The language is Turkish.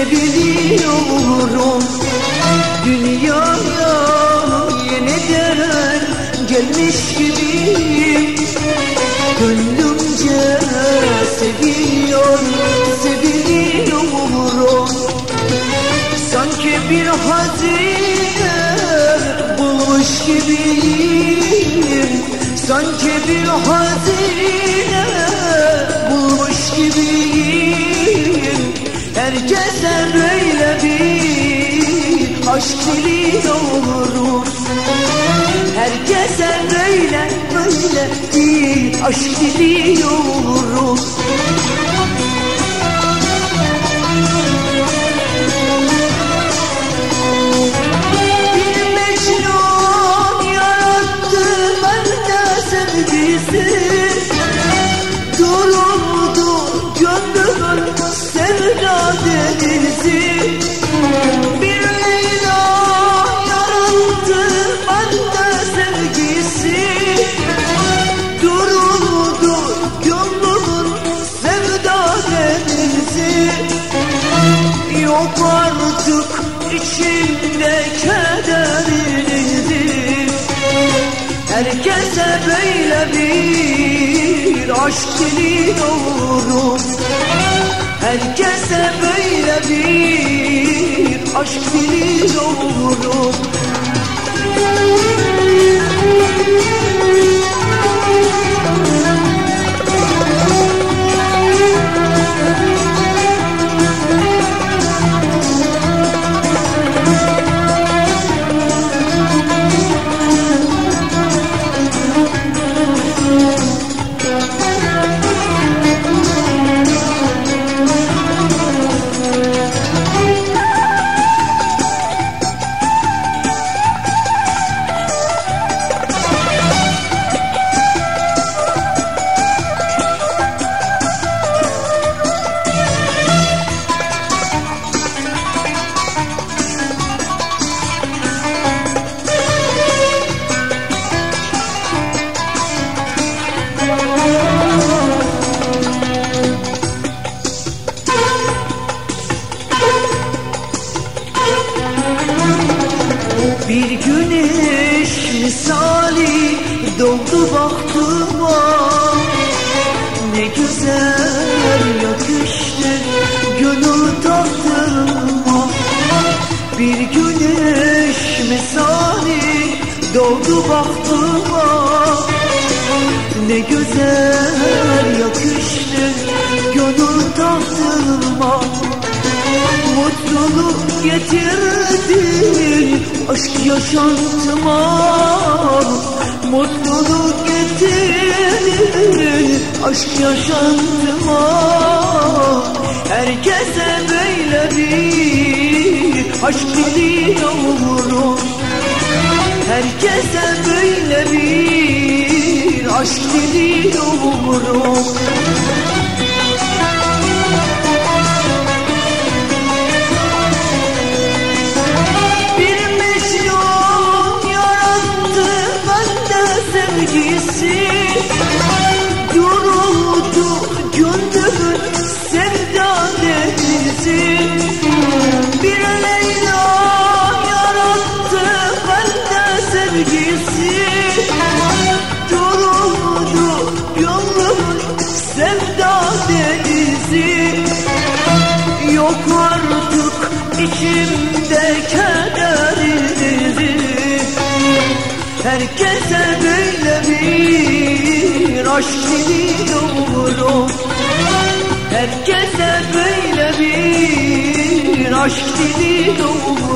seviliyorum Dünyaya yeniden gelmiş gibiyim. Gönlümce seviyor, seviliyorum. Sanki bir hazine bulmuş gibiyim. Sanki bir hazine bulmuş gibiyim Herkese böyle bir aşk diliyorum Herkese böyle böyle bir aşk diliyorum Bir Yok artık içimde kederinizi Herkese böyle bir aşk diliyorum Herkese böyle bir aşk diliyorum Bir güneş misali doğdu baktıma Ne güzel yakıştı gönül tahtıma Bir güneş misali doğdu baktıma Ne güzel yakıştı Mutluluk getirdin aşk yaşantıma Mutluluk getirdin. Aşk yaşantıma Herkese böyle bir aşk diliyorum Herkese böyle bir aşk diliyorum Herkese böyle bir aşk diliyorum Herkese böyle bir aşk diliyorum